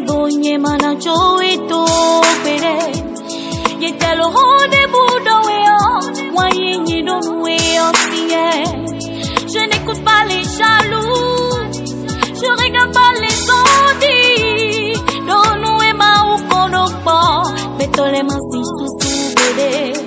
Bo nye manan chowe to pede Ye tel o randevou do we an Mwa ye nye do nou e an siye Je nekout pa le chalou Je regan pa le zondi Do nou e ma ou konok pa Metoleman si tout si ou pede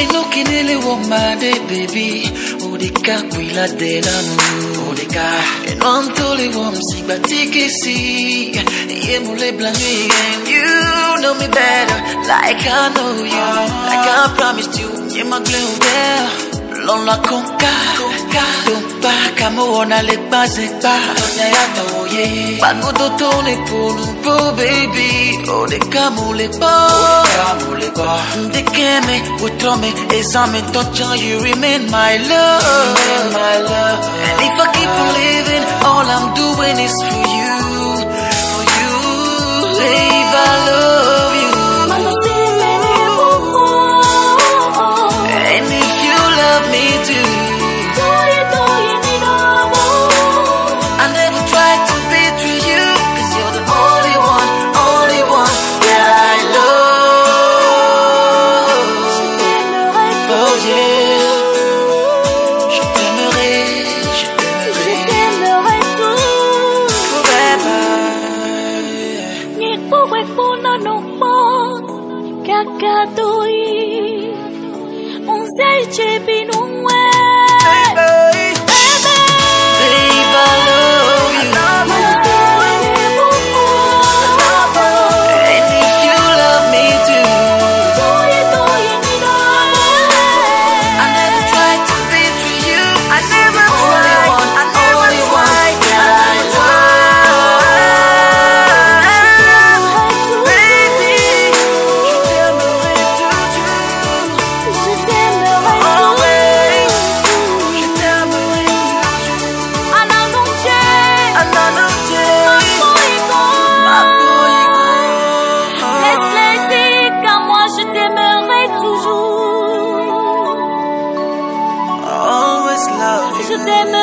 Ain't wo made baby Odika kwila delanu Odika And wo msigba tikisi Ye mule blanyi you know me better Like I know you Like I promised you you Ye magle girl. Lola conca Conca ba kamuona le bazekba baby you remain my love and if i keep all i'm doing is for you Pou wepoun nanou moun, Kaka tou yi, Moun sey che binou moun, de